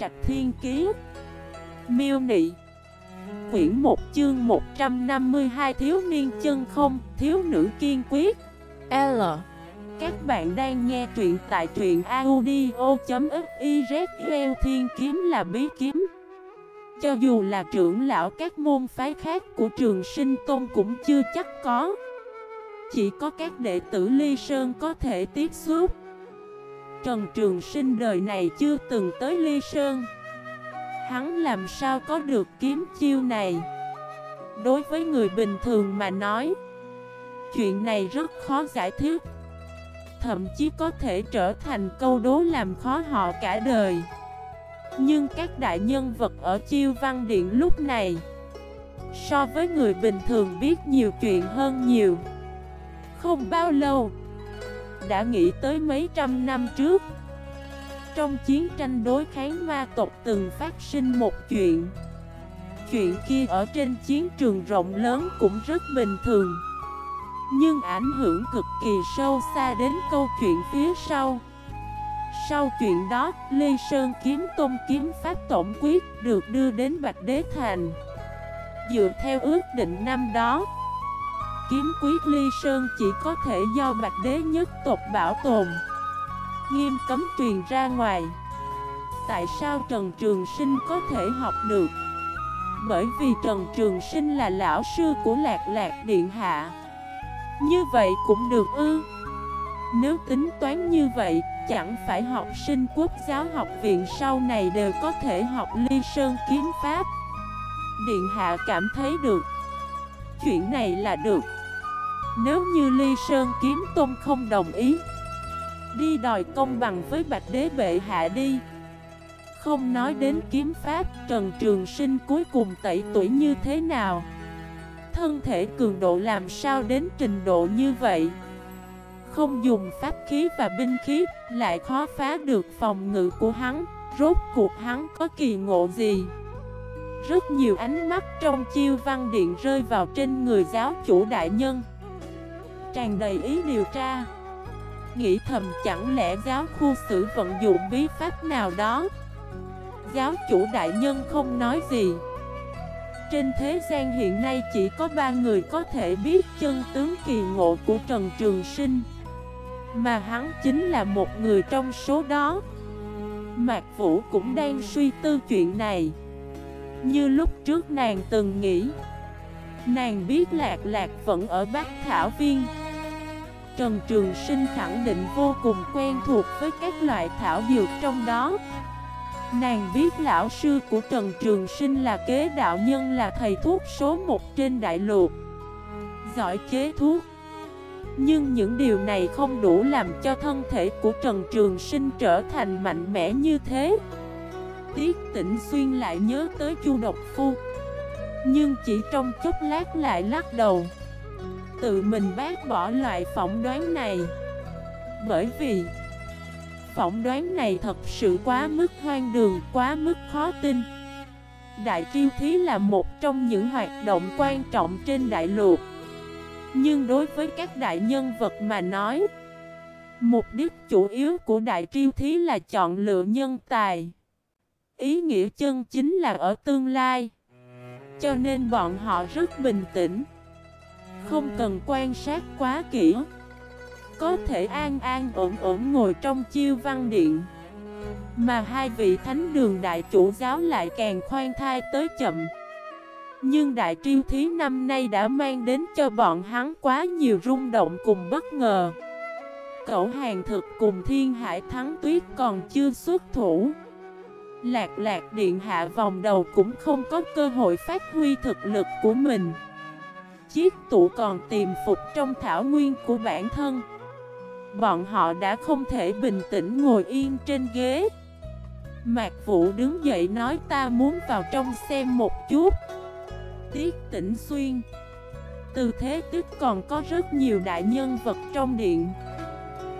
Trạch Thiên Kiế Miêu Nị. Quyển 1 chương 152 Thiếu niên chân không, thiếu nữ kiên quyết. L. Các bạn đang nghe truyện tại truyện audio.xyz Thiên Kiếm là bí kiếm. Cho dù là trưởng lão các môn phái khác của trường sinh tôn cũng chưa chắc có. Chỉ có các đệ tử Ly Sơn có thể tiếp xúc. Trần Trường Sinh đời này chưa từng tới Ly Sơn. Hắn làm sao có được kiếm chiêu này? Đối với người bình thường mà nói, Chuyện này rất khó giải thích. Thậm chí có thể trở thành câu đố làm khó họ cả đời. Nhưng các đại nhân vật ở chiêu văn điện lúc này, So với người bình thường biết nhiều chuyện hơn nhiều. Không bao lâu đã nghĩ tới mấy trăm năm trước. Trong chiến tranh đối kháng ma tộc từng phát sinh một chuyện. Chuyện kia ở trên chiến trường rộng lớn cũng rất bình thường Nhưng ảnh hưởng cực kỳ sâu xa đến câu chuyện phía sau. Sau chuyện đó, Lê Sơn kiếm tôn kiếm pháp tổng quyết được đưa đến Bạch Đế Thành. Dựa theo ước định năm đó Kiếm quyết Ly Sơn chỉ có thể do Bạch Đế nhất tộc bảo tồn. Nghiêm cấm truyền ra ngoài. Tại sao Trần Trường Sinh có thể học được? Bởi vì Trần Trường Sinh là lão sư của Lạc Lạc Điện Hạ. Như vậy cũng được ư? Nếu tính toán như vậy, Chẳng phải học sinh quốc giáo học viện sau này đều có thể học ly sơn kiếm pháp? Điện Hạ cảm thấy được. Chuyện này là được. Nếu như ly sơn kiếm tôn không đồng ý, Đi đòi công bằng với Bạch Đế Bệ Hạ đi. Không nói đến kiếm pháp, Trần Trường Sinh cuối cùng tẩy tuổi như thế nào? Thân thể cường độ làm sao đến trình độ như vậy? Không dùng pháp khí và binh khí, Lại khó phá được phòng ngự của hắn, Rốt cuộc hắn có kỳ ngộ gì? Rất nhiều ánh mắt trong chiêu văn điện rơi vào trên người giáo chủ đại nhân. Tràn đầy ý điều tra. Nghĩ thầm chẳng lẽ giáo khu sử vận dụng bí pháp nào đó? Giáo chủ đại nhân không nói gì. Trên thế gian hiện nay chỉ có ba người có thể biết chân tướng kỳ ngộ của Trần Trường Sinh. Mà hắn chính là một người trong số đó. Mạc Vũ cũng đang suy tư chuyện này. Như lúc trước nàng từng nghĩ, Nàng biết lạc lạc vẫn ở Bát Thảo Viên. Trần Trường Sinh khẳng định vô cùng quen thuộc với các loại thảo dược trong đó. Nàng biết lão sư của Trần Trường Sinh là kế đạo nhân là thầy thuốc số một trên đại lục, Giỏi chế thuốc. Nhưng những điều này không đủ làm cho thân thể của Trần Trường Sinh trở thành mạnh mẽ như thế. Tiết tỉnh xuyên lại nhớ tới Chu Độc Phu, Nhưng chỉ trong chốc lát lại lắc đầu. Tự mình bác bỏ loại phỏng đoán này. Bởi vì Phỏng đoán này thật sự quá mức hoang đường, quá mức khó tin. Đại triêu thí là một trong những hoạt động quan trọng trên đại lục. Nhưng đối với các đại nhân vật mà nói Mục đích chủ yếu của đại triêu thí là chọn lựa nhân tài. Ý nghĩa chân chính là ở tương lai Cho nên bọn họ rất bình tĩnh không cần quan sát quá kỹ. Có thể an an ổn ổn ngồi trong chiêu văn điện. Mà hai vị thánh đường đại chủ giáo lại càng khoan thai tới chậm. Nhưng đại triêu thí năm nay đã mang đến cho bọn hắn quá nhiều rung động cùng bất ngờ. Cậu hàng thực cùng thiên hải thắng tuyết còn chưa xuất thủ. Lạc lạc điện hạ vòng đầu cũng không có cơ hội phát huy thực lực của mình chiếc tụ còn tìm phục trong thảo nguyên của bản thân. Bọn họ đã không thể bình tĩnh ngồi yên trên ghế. Mạc Vũ đứng dậy nói, ta muốn vào trong xem một chút. Tiết tỉnh xuyên. Từ thế tức còn có rất nhiều đại nhân vật trong điện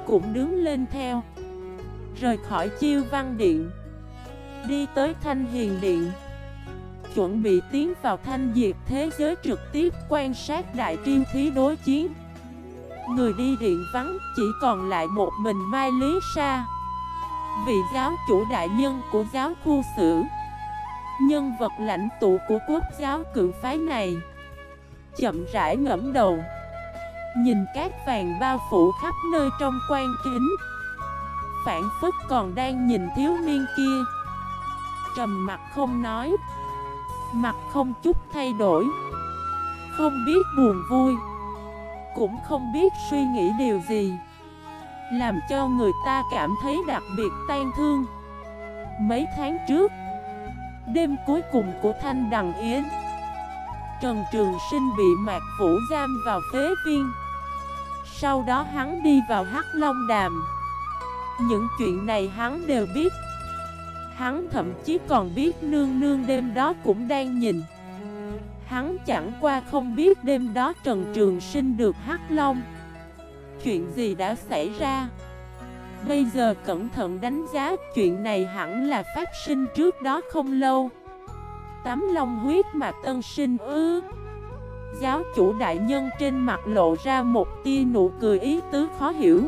Cũng đứng lên theo, Rời khỏi chiêu văn điện, Đi tới thanh hiền điện chuẩn bị tiến vào thanh diệt thế giới trực tiếp quan sát đại triêu thí đối chiến. Người đi điện vắng, chỉ còn lại một mình Mai Lý Sa. Vị giáo chủ đại nhân của giáo khu sử, Nhân vật lãnh tụ của quốc giáo cự phái này, Chậm rãi ngẫm đầu, Nhìn các vàng bao phủ khắp nơi trong quan kính Phản phức còn đang nhìn thiếu niên kia. Trầm mặt không nói Mặt không chút thay đổi. Không biết buồn vui, Cũng không biết suy nghĩ điều gì, Làm cho người ta cảm thấy đặc biệt tan thương. Mấy tháng trước, Đêm cuối cùng của Thanh Đằng Yến, Trần Trường Sinh bị Mạc Vũ giam vào phế viên. Sau đó hắn đi vào Hắc Long Đàm. Những chuyện này hắn đều biết. Hắn thậm chí còn biết nương nương đêm đó cũng đang nhìn. Hắn chẳng qua không biết đêm đó Trần Trường Sinh được Hắc Long. Chuyện gì đã xảy ra? Bây giờ cẩn thận đánh giá, chuyện này hẳn là phát sinh trước đó không lâu. Tắm long huyết mà tân sinh ư? Giáo chủ đại nhân trên mặt lộ ra một tia nụ cười ý tứ khó hiểu.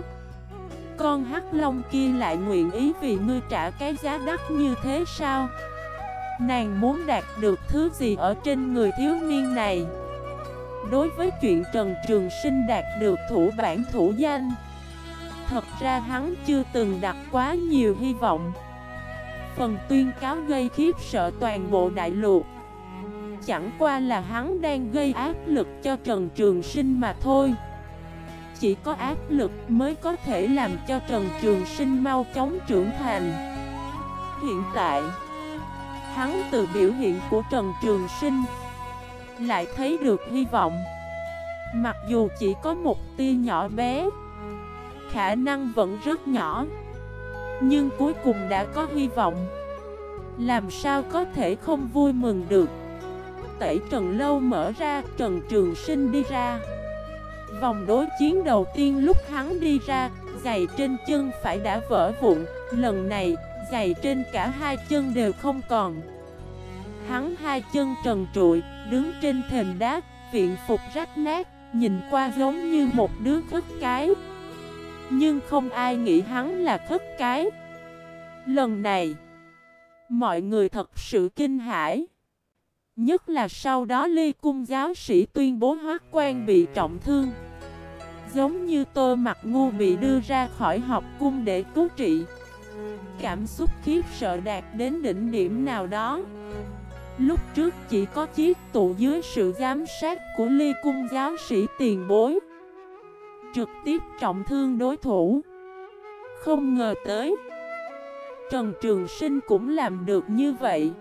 Con hắc long kia lại nguyện ý vì ngươi trả cái giá đắt như thế sao? Nàng muốn đạt được thứ gì ở trên người thiếu niên này? Đối với chuyện Trần Trường Sinh đạt được thủ bản thủ danh, Thật ra hắn chưa từng đặt quá nhiều hy vọng. Phần tuyên cáo gây khiếp sợ toàn bộ đại lục Chẳng qua là hắn đang gây áp lực cho Trần Trường Sinh mà thôi. Chỉ có áp lực mới có thể làm cho Trần Trường Sinh mau chóng trưởng thành. Hiện tại, Hắn từ biểu hiện của Trần Trường Sinh Lại thấy được hy vọng. Mặc dù chỉ có một tia nhỏ bé, Khả năng vẫn rất nhỏ, Nhưng cuối cùng đã có hy vọng. Làm sao có thể không vui mừng được? Tẩy Trần Lâu mở ra, Trần Trường Sinh đi ra. Vòng đối chiến đầu tiên lúc hắn đi ra, Giày trên chân phải đã vỡ vụn. Lần này, giày trên cả hai chân đều không còn. Hắn hai chân trần trụi, Đứng trên thềm đá, Viện phục rách nát, Nhìn qua giống như một đứa khất cái. Nhưng không ai nghĩ hắn là thất cái. Lần này, Mọi người thật sự kinh hãi. Nhất là sau đó ly cung giáo sĩ tuyên bố hoác quan bị trọng thương. Giống như tô mặt ngu bị đưa ra khỏi học cung để cứu trị. Cảm xúc khiếp sợ đạt đến đỉnh điểm nào đó. Lúc trước chỉ có chiếc tụ dưới sự giám sát của ly cung giáo sĩ tiền bối. Trực tiếp trọng thương đối thủ. Không ngờ tới, Trần Trường Sinh cũng làm được như vậy.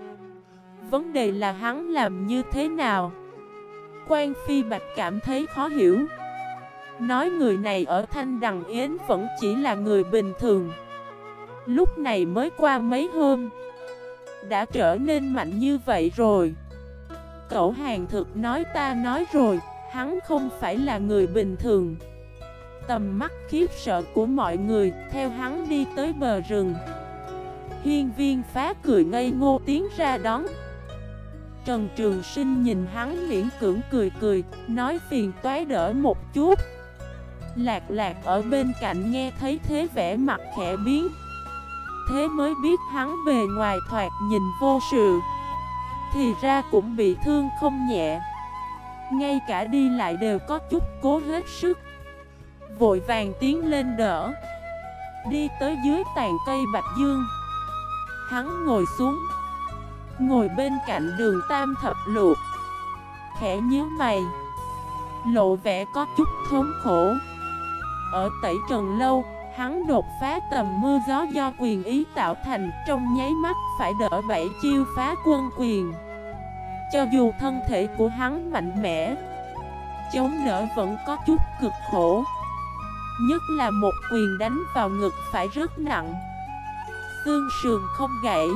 Vấn đề là hắn làm như thế nào? Quan Phi Bạch cảm thấy khó hiểu. Nói người này ở Thanh Đằng Yến vẫn chỉ là người bình thường. Lúc này mới qua mấy hôm, Đã trở nên mạnh như vậy rồi. Cậu hàng thực nói ta nói rồi, Hắn không phải là người bình thường. Tầm mắt khiếp sợ của mọi người, theo hắn đi tới bờ rừng. Hiên viên phá cười ngây ngô tiến ra đón. Trần Trường Sinh nhìn hắn miễn cưỡng cười cười, Nói phiền toái đỡ một chút. Lạc lạc ở bên cạnh nghe thấy thế vẻ mặt khẽ biến. Thế mới biết hắn bề ngoài thoạt nhìn vô sự, Thì ra cũng bị thương không nhẹ. Ngay cả đi lại đều có chút cố hết sức. Vội vàng tiến lên đỡ, Đi tới dưới tàn cây Bạch Dương. Hắn ngồi xuống, Ngồi bên cạnh đường tam thập luộc Khẽ nhíu mày, Lộ vẻ có chút thống khổ. Ở tẩy trần lâu, Hắn đột phá tầm mưa gió do quyền ý tạo thành, Trong nháy mắt phải đỡ bảy chiêu phá quân quyền. Cho dù thân thể của hắn mạnh mẽ, Chống đỡ vẫn có chút cực khổ. Nhất là một quyền đánh vào ngực phải rất nặng. Xương sườn không gãy,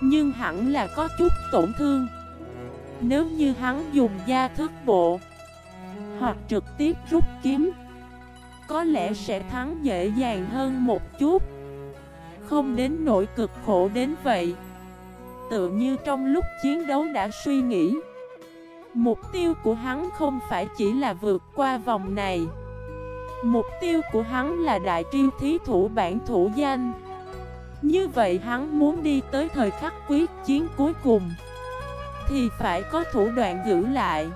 Nhưng hẳn là có chút tổn thương. Nếu như hắn dùng da thức bộ Hoặc trực tiếp rút kiếm có lẽ sẽ thắng dễ dàng hơn một chút. Không đến nỗi cực khổ đến vậy. Tự như trong lúc chiến đấu đã suy nghĩ, Mục tiêu của hắn không phải chỉ là vượt qua vòng này. Mục tiêu của hắn là đại triêu thí thủ bản thủ danh. Như vậy hắn muốn đi tới thời khắc quyết chiến cuối cùng, Thì phải có thủ đoạn giữ lại.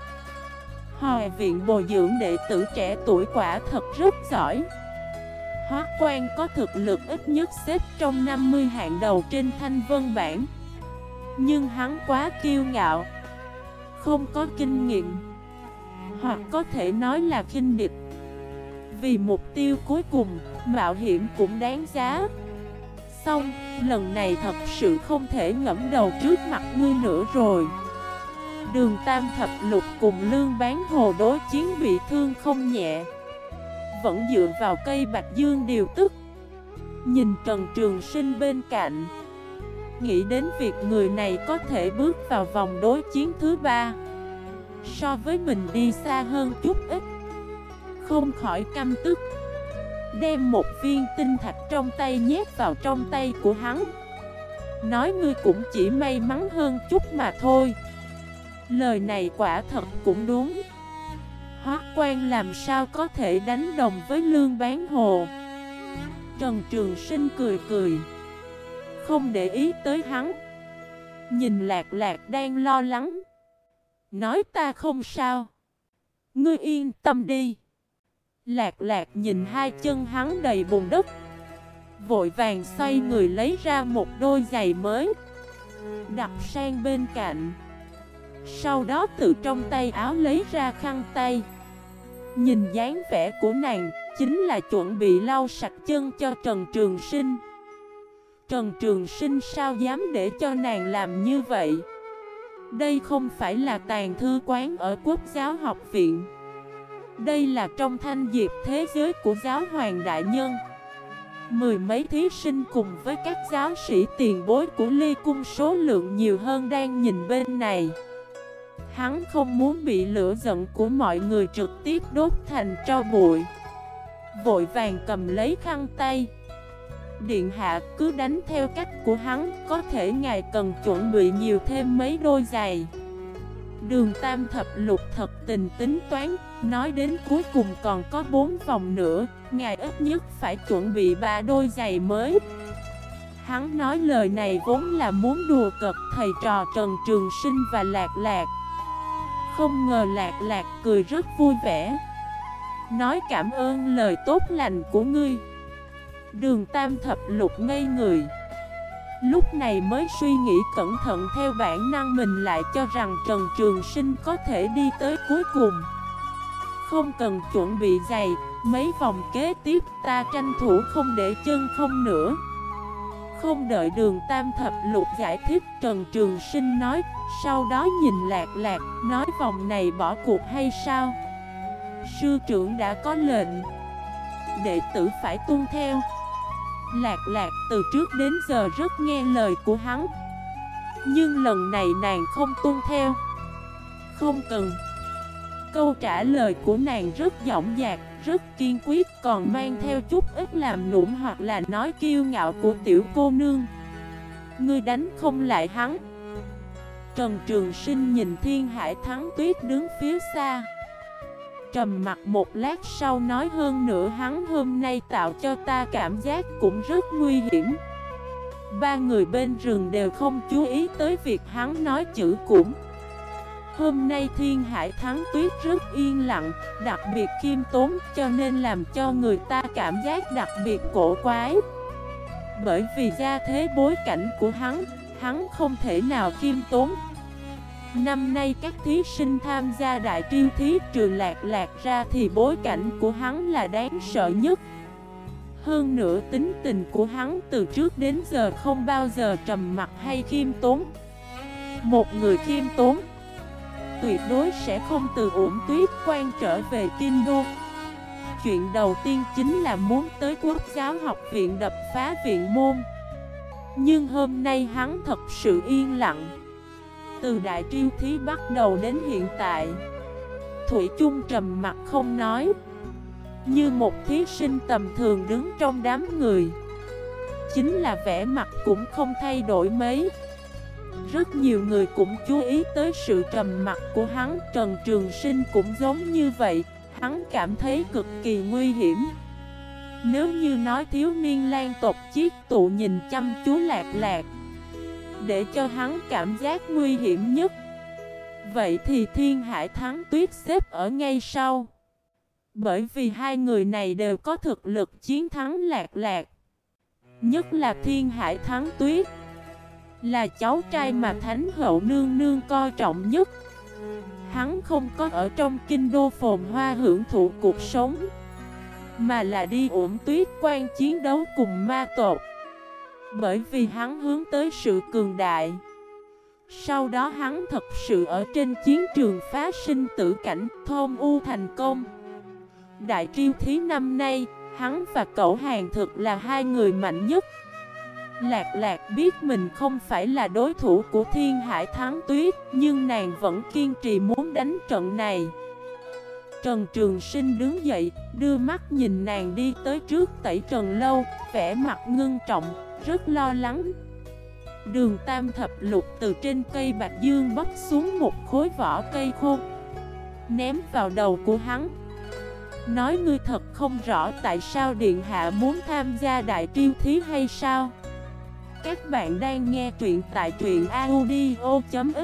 Hòa viện bồi dưỡng đệ tử trẻ tuổi quả thật rất giỏi. Hóa quan có thực lực ít nhất xếp trong 50 hạng đầu trên thanh vân bản Nhưng hắn quá kiêu ngạo Không có kinh nghiệm Hoặc có thể nói là khinh địch. Vì mục tiêu cuối cùng, mạo hiểm cũng đáng giá. Xong, lần này thật sự không thể ngẫm đầu trước mặt ngươi nữa rồi. Đường Tam Thập Lục cùng Lương Bán Hồ đối chiến bị thương không nhẹ. Vẫn dựa vào cây Bạch Dương điều tức. Nhìn Trần Trường Sinh bên cạnh, Nghĩ đến việc người này có thể bước vào vòng đối chiến thứ ba, So với mình đi xa hơn chút ít. Không khỏi căm tức, Đem một viên tinh thạch trong tay nhét vào trong tay của hắn. Nói ngươi cũng chỉ may mắn hơn chút mà thôi. Lời này quả thật cũng đúng. Hoác quan làm sao có thể đánh đồng với lương bán hồ? Trần Trường Sinh cười cười. Không để ý tới hắn. Nhìn lạc lạc đang lo lắng. Nói ta không sao. Ngươi yên tâm đi. Lạc lạc nhìn hai chân hắn đầy bùn đất. Vội vàng xoay người lấy ra một đôi giày mới. Đặt sang bên cạnh. Sau đó từ trong tay áo lấy ra khăn tay. Nhìn dáng vẻ của nàng, Chính là chuẩn bị lau sạch chân cho Trần Trường Sinh. Trần Trường Sinh sao dám để cho nàng làm như vậy? Đây không phải là tàn thư quán ở quốc giáo học viện. Đây là trong thanh diệp thế giới của giáo hoàng đại nhân. Mười mấy thí sinh cùng với các giáo sĩ tiền bối của ly cung số lượng nhiều hơn đang nhìn bên này. Hắn không muốn bị lửa giận của mọi người trực tiếp đốt thành tro bụi. Vội vàng cầm lấy khăn tay. Điện hạ cứ đánh theo cách của hắn, Có thể ngài cần chuẩn bị nhiều thêm mấy đôi giày. Đường tam thập lục thật tình tính toán, Nói đến cuối cùng còn có 4 vòng nữa, Ngài ít nhất phải chuẩn bị ba đôi giày mới. Hắn nói lời này vốn là muốn đùa cợt thầy trò Trần Trường Sinh và Lạc Lạc. Không ngờ Lạc Lạc cười rất vui vẻ. Nói cảm ơn lời tốt lành của ngươi. Đường Tam Thập Lục ngây người. Lúc này mới suy nghĩ cẩn thận theo bản năng mình lại cho rằng Trần Trường Sinh có thể đi tới cuối cùng. Không cần chuẩn bị giày, mấy vòng kế tiếp ta tranh thủ không để chân không nữa. Không đợi đường tam thập lục giải thích Trần Trường Sinh nói sau đó nhìn lạc lạc, nói vòng này bỏ cuộc hay sao? Sư trưởng đã có lệnh. Đệ tử phải tuân theo. Lạc lạc từ trước đến giờ rất nghe lời của hắn. Nhưng lần này nàng không tuân theo. Không cần. Câu trả lời của nàng rất dõng dạc, rất kiên quyết Còn mang theo chút ít làm nụm hoặc là nói kiêu ngạo của tiểu cô nương. Ngươi đánh không lại hắn. Trần Trường Sinh nhìn Thiên Hải Thắng Tuyết đứng phía xa. Trầm mặt một lát sau nói hơn nữa hắn hôm nay tạo cho ta cảm giác cũng rất nguy hiểm. Ba người bên rừng đều không chú ý tới việc hắn nói chữ cũng. Hôm nay thiên hải thắng tuyết rất yên lặng, đặc biệt khiêm tốn cho nên làm cho người ta cảm giác đặc biệt cổ quái. Bởi vì ra thế bối cảnh của hắn, hắn không thể nào khiêm tốn Năm nay các thí sinh tham gia đại triêu thí trường lạc lạc ra thì bối cảnh của hắn là đáng sợ nhất. Hơn nữa tính tình của hắn từ trước đến giờ không bao giờ trầm mặt hay khiêm tốn. Một người khiêm tốn Tuyệt đối sẽ không từ ổn tuyết quan trở về Kinh Đô Chuyện đầu tiên chính là muốn tới quốc giáo học viện đập phá viện môn. Nhưng hôm nay hắn thật sự yên lặng từ đại triêu thí bắt đầu đến hiện tại. Thủy chung trầm mặt không nói. Như một thí sinh tầm thường đứng trong đám người. Chính là vẻ mặt cũng không thay đổi mấy. Rất nhiều người cũng chú ý tới sự trầm mặt của hắn. Trần Trường Sinh cũng giống như vậy. Hắn cảm thấy cực kỳ nguy hiểm. Nếu như nói thiếu niên lan tộc chiếc tụ nhìn chăm chú lạc lạc để cho hắn cảm giác nguy hiểm nhất. Vậy thì thiên hải thắng tuyết xếp ở ngay sau. Bởi vì hai người này đều có thực lực chiến thắng lạc lạc. Nhất là thiên hải thắng tuyết, Là cháu trai mà thánh hậu nương nương coi trọng nhất. Hắn không có ở trong kinh đô phồn hoa hưởng thụ cuộc sống, Mà là đi ổn tuyết quan chiến đấu cùng ma tộc. Bởi vì hắn hướng tới sự cường đại. Sau đó hắn thật sự ở trên chiến trường phá sinh tử cảnh thôn u thành công. Đại triêu thí năm nay, hắn và cậu hàng thực là hai người mạnh nhất. Lạc lạc biết mình không phải là đối thủ của thiên hải thắng tuyết Nhưng nàng vẫn kiên trì muốn đánh trận này. Trần Trường Sinh đứng dậy, đưa mắt nhìn nàng đi tới trước tẩy trần lâu vẻ mặt ngưng trọng, rất lo lắng. Đường tam thập lục từ trên cây bạc dương bóc xuống một khối vỏ cây khô, Ném vào đầu của hắn. Nói ngươi thật không rõ tại sao Điện Hạ muốn tham gia đại triêu thí hay sao? Các bạn đang nghe truyện tại truyện audio.fif